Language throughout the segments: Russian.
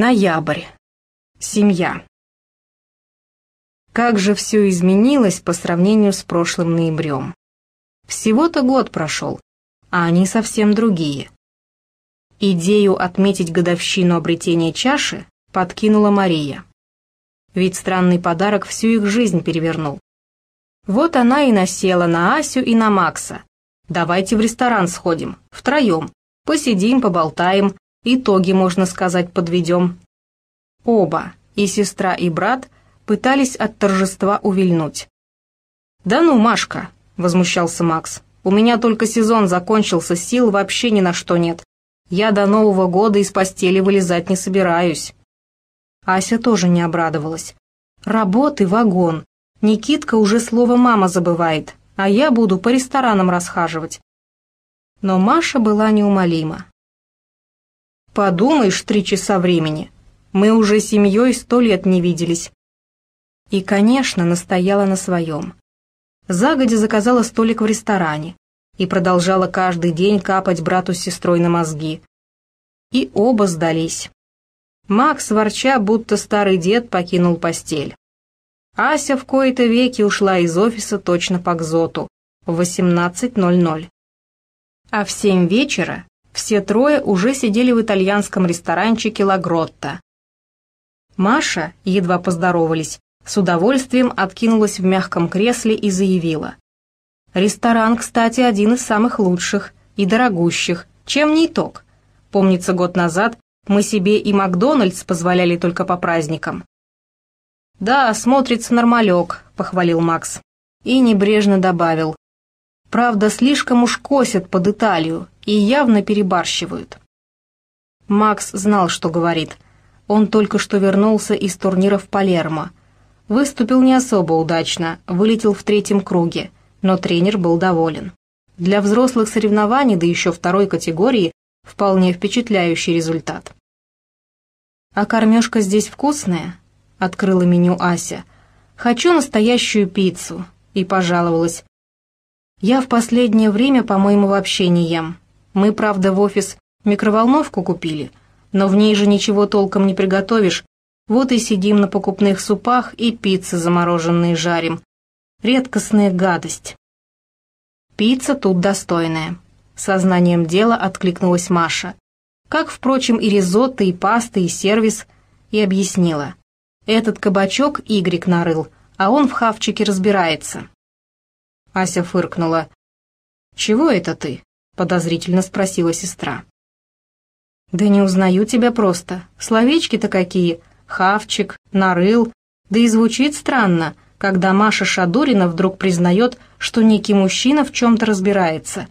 Ноябрь. Семья. Как же все изменилось по сравнению с прошлым ноябрем. Всего-то год прошел, а они совсем другие. Идею отметить годовщину обретения чаши подкинула Мария. Ведь странный подарок всю их жизнь перевернул. Вот она и насела на Асю и на Макса. Давайте в ресторан сходим, втроем, посидим, поболтаем, итоги, можно сказать, подведем. Оба, и сестра, и брат, пытались от торжества увильнуть. «Да ну, Машка!» — возмущался Макс. «У меня только сезон закончился, сил вообще ни на что нет. Я до Нового года из постели вылезать не собираюсь». Ася тоже не обрадовалась. «Работы вагон. Никитка уже слово «мама» забывает, а я буду по ресторанам расхаживать». Но Маша была неумолима. «Подумаешь, три часа времени. Мы уже семьей сто лет не виделись». И, конечно, настояла на своем. Загодя заказала столик в ресторане и продолжала каждый день капать брату с сестрой на мозги. И оба сдались. Макс, ворча, будто старый дед, покинул постель. Ася в кои-то веки ушла из офиса точно по кзоту в 18.00. А в семь вечера все трое уже сидели в итальянском ресторанчике «Лагротта». Маша, едва поздоровались, с удовольствием откинулась в мягком кресле и заявила. «Ресторан, кстати, один из самых лучших и дорогущих, чем не итог. Помнится, год назад мы себе и Макдональдс позволяли только по праздникам». «Да, смотрится нормалек», — похвалил Макс. И небрежно добавил. «Правда, слишком уж косят под Италию и явно перебарщивают». Макс знал, что говорит — он только что вернулся из турнира в Палермо. Выступил не особо удачно, вылетел в третьем круге, но тренер был доволен. Для взрослых соревнований, да еще второй категории, вполне впечатляющий результат. «А кормежка здесь вкусная?» — открыла меню Ася. «Хочу настоящую пиццу», — и пожаловалась. «Я в последнее время, по-моему, вообще не ем. Мы, правда, в офис микроволновку купили, но в ней же ничего толком не приготовишь. Вот и сидим на покупных супах и пиццы замороженные жарим. Редкостная гадость. Пицца тут достойная. Сознанием дела откликнулась Маша. Как, впрочем, и ризотто, и паста, и сервис, и объяснила. Этот кабачок Игорек нарыл, а он в хавчике разбирается. Ася фыркнула. «Чего это ты?» — подозрительно спросила сестра. «Да не узнаю тебя просто. Словечки-то какие. Хавчик, нарыл. Да и звучит странно, когда Маша Шадурина вдруг признает, что некий мужчина в чем-то разбирается.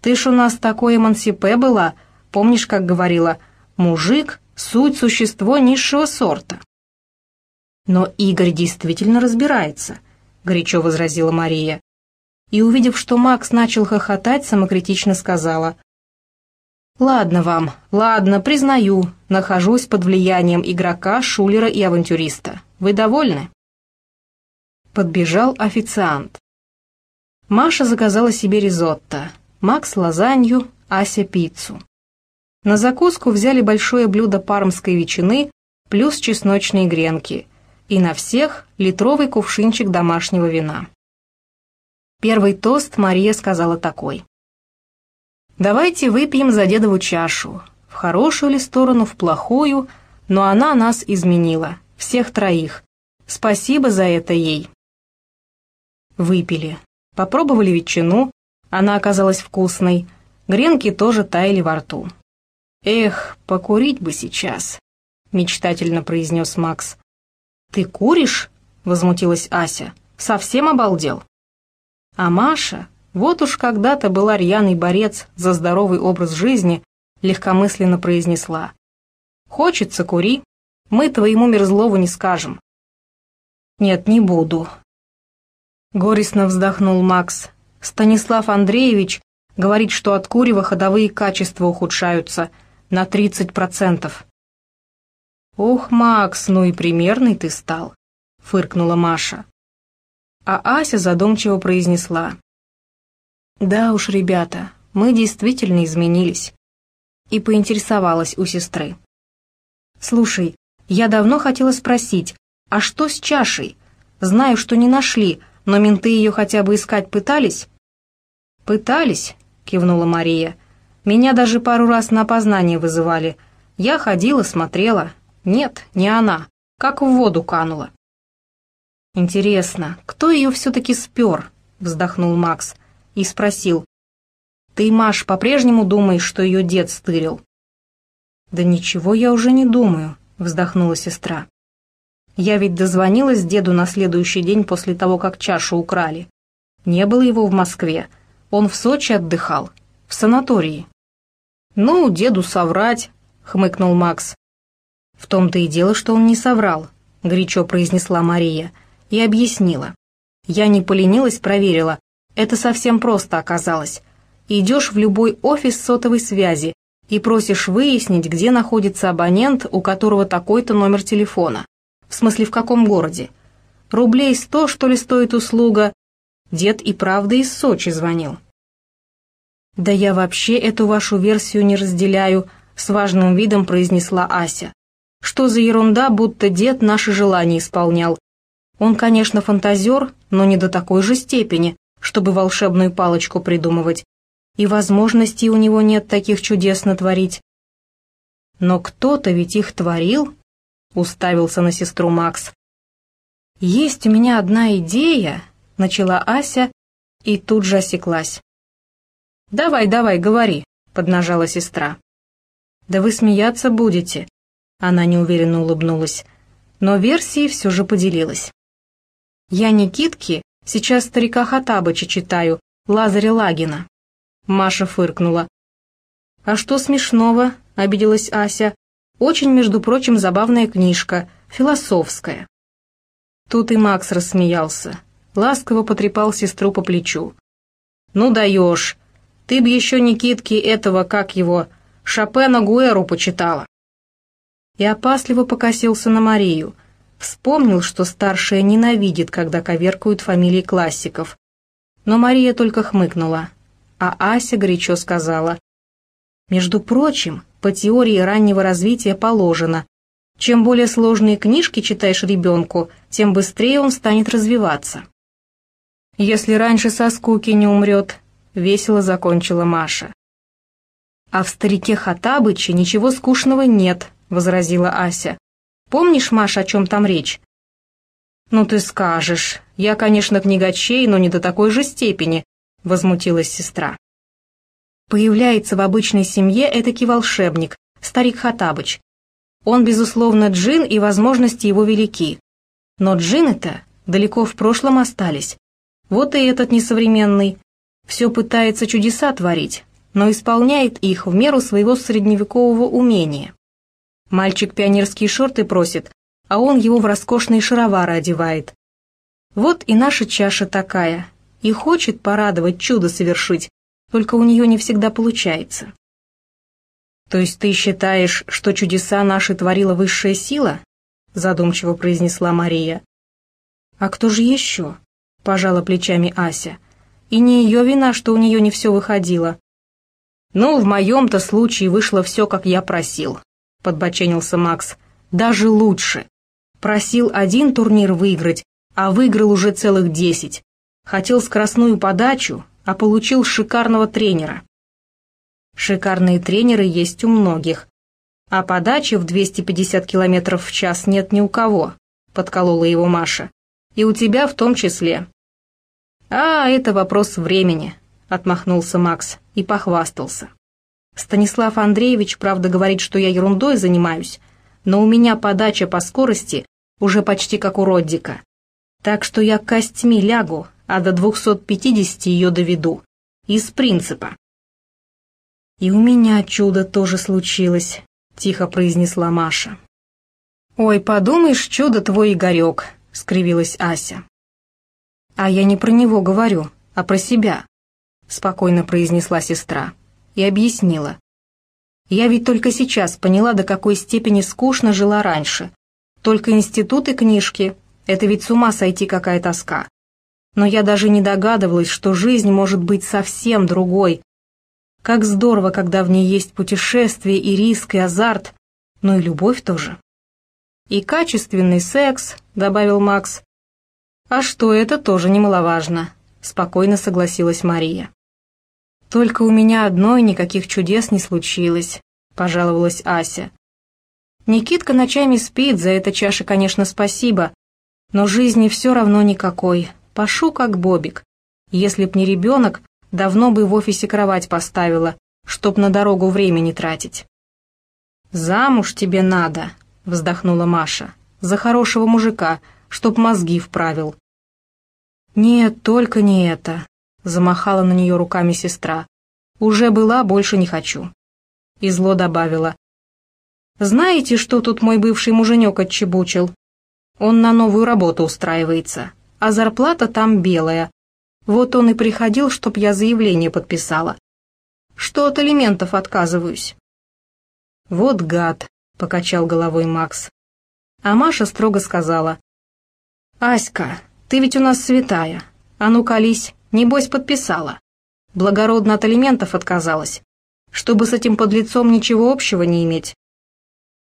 Ты ж у нас такое эмансипе была, помнишь, как говорила, мужик — суть существо низшего сорта». «Но Игорь действительно разбирается», — горячо возразила Мария. И, увидев, что Макс начал хохотать, самокритично сказала, «Ладно вам, ладно, признаю, нахожусь под влиянием игрока, шулера и авантюриста. Вы довольны?» Подбежал официант. Маша заказала себе ризотто, Макс лазанью, Ася пиццу. На закуску взяли большое блюдо пармской ветчины плюс чесночные гренки и на всех литровый кувшинчик домашнего вина. Первый тост Мария сказала такой. Давайте выпьем за дедову чашу. В хорошую ли сторону, в плохую, но она нас изменила, всех троих. Спасибо за это ей. Выпили. Попробовали ветчину, она оказалась вкусной. Гренки тоже таяли во рту. «Эх, покурить бы сейчас», — мечтательно произнес Макс. «Ты куришь?» — возмутилась Ася. «Совсем обалдел?» А Маша, вот уж когда-то была рьяный борец за здоровый образ жизни, легкомысленно произнесла. «Хочется, кури, мы твоему Мерзлову не скажем». «Нет, не буду». Горестно вздохнул Макс. «Станислав Андреевич говорит, что от курева ходовые качества ухудшаются на 30%. «Ох, Макс, ну и примерный ты стал», — фыркнула Маша. А Ася задумчиво произнесла. «Да уж, ребята, мы действительно изменились». И поинтересовалась у сестры. «Слушай, я давно хотела спросить, а что с чашей? Знаю, что не нашли, но менты ее хотя бы искать пытались?» «Пытались», — кивнула Мария. «Меня даже пару раз на опознание вызывали. Я ходила, смотрела. Нет, не она. Как в воду канула». «Интересно, кто ее все-таки спер?» — вздохнул Макс и спросил. «Ты, Маш, по-прежнему думаешь, что ее дед стырил?» «Да ничего я уже не думаю», — вздохнула сестра. «Я ведь дозвонилась деду на следующий день после того, как чашу украли. Не было его в Москве. Он в Сочи отдыхал, в санатории». «Ну, деду соврать», — хмыкнул Макс. «В том-то и дело, что он не соврал», — горячо произнесла Мария и объяснила. Я не поленилась, проверила. Это совсем просто оказалось. Идешь в любой офис сотовой связи и просишь выяснить, где находится абонент, у которого такой-то номер телефона. В смысле, в каком городе. Рублей сто, что ли, стоит услуга. Дед и правда из Сочи звонил. «Да я вообще эту вашу версию не разделяю», — с важным видом произнесла Ася. «Что за ерунда, будто дед наши желания исполнял? Он, конечно, фантазер, но не до такой же степени, чтобы волшебную палочку придумывать. И возможностей у него нет таких чудес натворить. Но кто-то ведь их творил, уставился на сестру Макс. «Есть у меня одна идея», — начала Ася и тут же осеклась. «Давай, давай, говори», — поднажала сестра. «Да вы смеяться будете», — она неуверенно улыбнулась, но версией все же поделилась. Я Никитки сейчас старика Хатабыча читаю, Лазаря Лагина». Маша фыркнула. «А что смешного?» — обиделась Ася. «Очень, между прочим, забавная книжка, философская». Тут и Макс рассмеялся. Ласково потрепал сестру по плечу. «Ну даешь! Ты б еще Никитки этого, как его, Шопена Гуэру почитала!» И опасливо покосился на Марию — Вспомнил, что старшая ненавидит, когда коверкают фамилии классиков. Но Мария только хмыкнула, а Ася горячо сказала. «Между прочим, по теории раннего развития положено. Чем более сложные книжки читаешь ребенку, тем быстрее он станет развиваться». «Если раньше со скуки не умрет», — весело закончила Маша. «А в старике Хатабыче ничего скучного нет», — возразила Ася. Помнишь, Маша, о чем там речь?» «Ну ты скажешь. Я, конечно, книгачей, но не до такой же степени», — возмутилась сестра. Появляется в обычной семье этакий волшебник, старик Хатабыч. Он, безусловно, джин, и возможности его велики. Но джины-то далеко в прошлом остались. Вот и этот несовременный. Все пытается чудеса творить, но исполняет их в меру своего средневекового умения. Мальчик пионерские шорты просит, а он его в роскошные шаровары одевает. Вот и наша чаша такая, и хочет порадовать, чудо совершить, только у нее не всегда получается. То есть ты считаешь, что чудеса наши творила высшая сила? Задумчиво произнесла Мария. А кто же еще? Пожала плечами Ася. И не ее вина, что у нее не все выходило. Ну, в моем-то случае вышло все, как я просил подбоченился Макс. «Даже лучше. Просил один турнир выиграть, а выиграл уже целых десять. Хотел скоростную подачу, а получил шикарного тренера». «Шикарные тренеры есть у многих, а подачи в 250 километров в час нет ни у кого», — подколола его Маша. «И у тебя в том числе». «А, это вопрос времени», — отмахнулся Макс и похвастался. Станислав Андреевич, правда, говорит, что я ерундой занимаюсь, но у меня подача по скорости уже почти как у Роддика. Так что я костьми лягу, а до 250 ее доведу. Из принципа. «И у меня чудо тоже случилось», — тихо произнесла Маша. «Ой, подумаешь, чудо твой Игорек», — скривилась Ася. «А я не про него говорю, а про себя», — спокойно произнесла сестра и объяснила. Я ведь только сейчас поняла, до какой степени скучно жила раньше. Только институт и книжки — это ведь с ума сойти какая тоска. Но я даже не догадывалась, что жизнь может быть совсем другой. Как здорово, когда в ней есть путешествие и риск, и азарт. но и любовь тоже. «И качественный секс», — добавил Макс. «А что, это тоже немаловажно», — спокойно согласилась Мария. «Только у меня одной никаких чудес не случилось», — пожаловалась Ася. «Никитка ночами спит, за это чаша, конечно, спасибо, но жизни все равно никакой, пашу как бобик. Если б не ребенок, давно бы в офисе кровать поставила, чтоб на дорогу времени тратить». «Замуж тебе надо», — вздохнула Маша, — «за хорошего мужика, чтоб мозги вправил». «Нет, только не это», — замахала на нее руками сестра. «Уже была, больше не хочу». И зло добавила. «Знаете, что тут мой бывший муженек отчебучил? Он на новую работу устраивается, а зарплата там белая. Вот он и приходил, чтоб я заявление подписала. Что от алиментов отказываюсь». «Вот гад», — покачал головой Макс. А Маша строго сказала. «Аська, ты ведь у нас святая. А ну, колись, небось подписала. Благородно от алиментов отказалась, чтобы с этим подлецом ничего общего не иметь».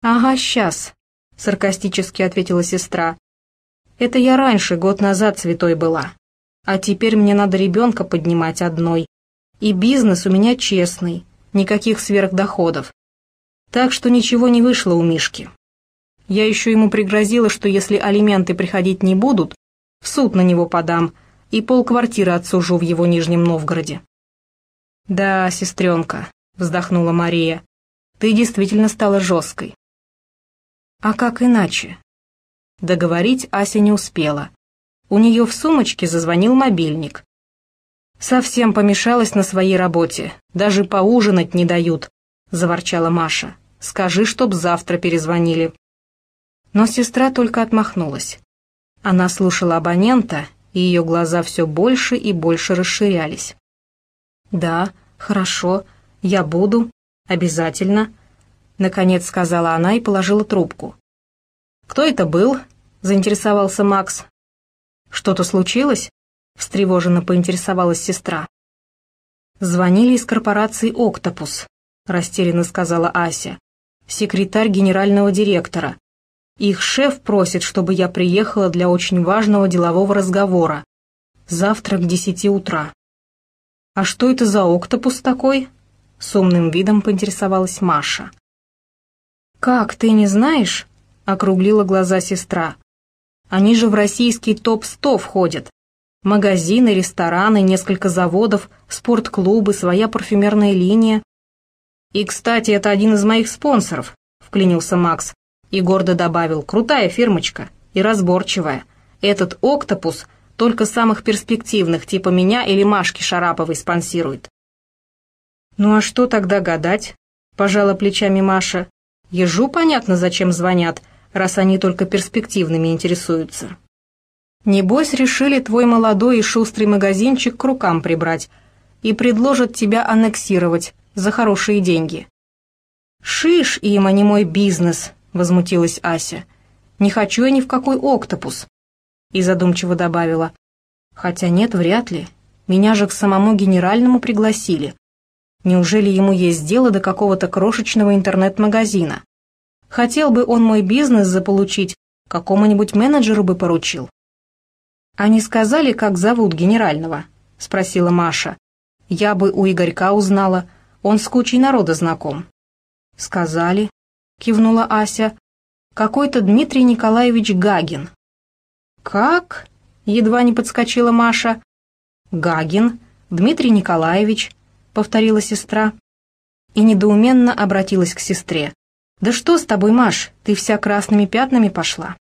«Ага, сейчас», — саркастически ответила сестра. «Это я раньше, год назад, святой была. А теперь мне надо ребенка поднимать одной. И бизнес у меня честный, никаких сверхдоходов. Так что ничего не вышло у Мишки. Я еще ему пригрозила, что если алименты приходить не будут, в суд на него подам и полквартиры отсужу в его Нижнем Новгороде. «Да, сестренка», — вздохнула Мария, — «ты действительно стала жесткой». «А как иначе?» Договорить Ася не успела. У нее в сумочке зазвонил мобильник. «Совсем помешалась на своей работе, даже поужинать не дают», — заворчала Маша. Скажи, чтоб завтра перезвонили». Но сестра только отмахнулась. Она слушала абонента, и ее глаза все больше и больше расширялись. «Да, хорошо, я буду, обязательно», — наконец сказала она и положила трубку. «Кто это был?» — заинтересовался Макс. «Что-то случилось?» — встревоженно поинтересовалась сестра. «Звонили из корпорации «Октопус», — растерянно сказала Ася секретарь генерального директора. Их шеф просит, чтобы я приехала для очень важного делового разговора. Завтра к десяти утра. «А что это за октопус такой?» С умным видом поинтересовалась Маша. «Как, ты не знаешь?» — округлила глаза сестра. «Они же в российский топ-100 входят. Магазины, рестораны, несколько заводов, спортклубы, своя парфюмерная линия. «И, кстати, это один из моих спонсоров», — вклинился Макс. И гордо добавил, «крутая фирмочка и разборчивая. Этот «Октопус» только самых перспективных, типа меня или Машки Шараповой, спонсирует». «Ну а что тогда гадать?» — пожала плечами Маша. «Ежу понятно, зачем звонят, раз они только перспективными интересуются». «Небось, решили твой молодой и шустрый магазинчик к рукам прибрать и предложат тебя аннексировать, за хорошие деньги. «Шиш им, а не мой бизнес», — возмутилась Ася. «Не хочу я ни в какой октопус». И задумчиво добавила. «Хотя нет, вряд ли. Меня же к самому генеральному пригласили. Неужели ему есть дело до какого-то крошечного интернет-магазина? Хотел бы он мой бизнес заполучить, какому-нибудь менеджеру бы поручил». «Они сказали, как зовут генерального?» — спросила Маша. «Я бы у Игорька узнала». Он с кучей народа знаком». «Сказали», — кивнула Ася, — «какой-то Дмитрий Николаевич Гагин». «Как?» — едва не подскочила Маша. «Гагин, Дмитрий Николаевич», — повторила сестра. И недоуменно обратилась к сестре. «Да что с тобой, Маш, ты вся красными пятнами пошла?»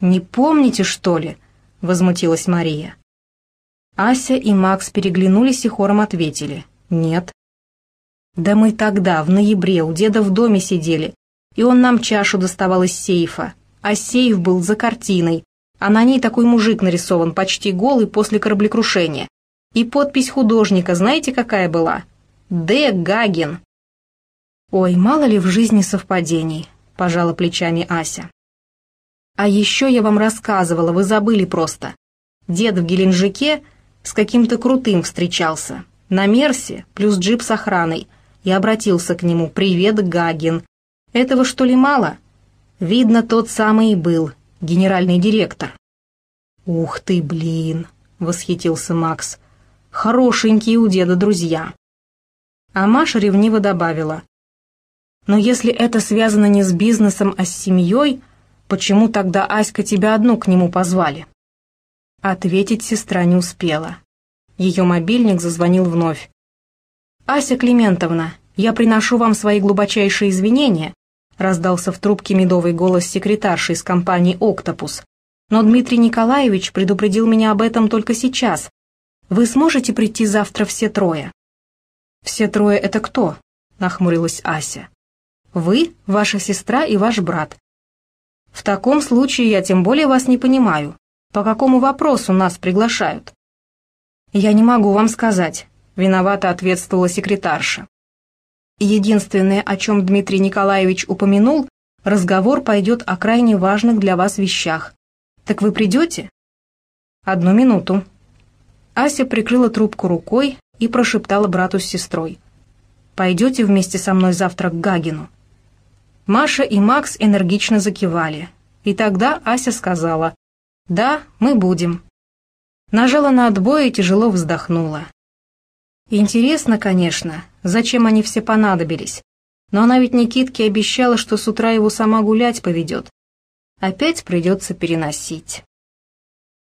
«Не помните, что ли?» — возмутилась Мария. Ася и Макс переглянулись и хором ответили. «Нет». Да мы тогда, в ноябре, у деда в доме сидели, и он нам чашу доставал из сейфа, а сейф был за картиной, а на ней такой мужик нарисован, почти голый после кораблекрушения. И подпись художника, знаете, какая была? Д. Гагин. «Ой, мало ли в жизни совпадений», — пожала плечами Ася. «А еще я вам рассказывала, вы забыли просто. Дед в Геленджике с каким-то крутым встречался. На Мерсе плюс джип с охраной — и обратился к нему «Привет, Гагин». Этого что ли мало? Видно, тот самый и был, генеральный директор. «Ух ты, блин!» — восхитился Макс. «Хорошенькие у деда друзья». А Маша ревниво добавила. «Но если это связано не с бизнесом, а с семьей, почему тогда, Аська, тебя одну к нему позвали?» Ответить сестра не успела. Ее мобильник зазвонил вновь. «Ася Климентовна, я приношу вам свои глубочайшие извинения», раздался в трубке медовый голос секретарши из компании «Октопус». «Но Дмитрий Николаевич предупредил меня об этом только сейчас. Вы сможете прийти завтра все трое?» «Все трое — это кто?» — нахмурилась Ася. «Вы, ваша сестра и ваш брат. В таком случае я тем более вас не понимаю. По какому вопросу нас приглашают?» «Я не могу вам сказать», — виновато ответствовала секретарша. Единственное, о чем Дмитрий Николаевич упомянул, разговор пойдет о крайне важных для вас вещах. Так вы придете? Одну минуту. Ася прикрыла трубку рукой и прошептала брату с сестрой. «Пойдете вместе со мной завтра к Гагину?» Маша и Макс энергично закивали. И тогда Ася сказала, «Да, мы будем». Нажала на отбой и тяжело вздохнула. Интересно, конечно, зачем они все понадобились. Но она ведь Никитке обещала, что с утра его сама гулять поведет. Опять придется переносить.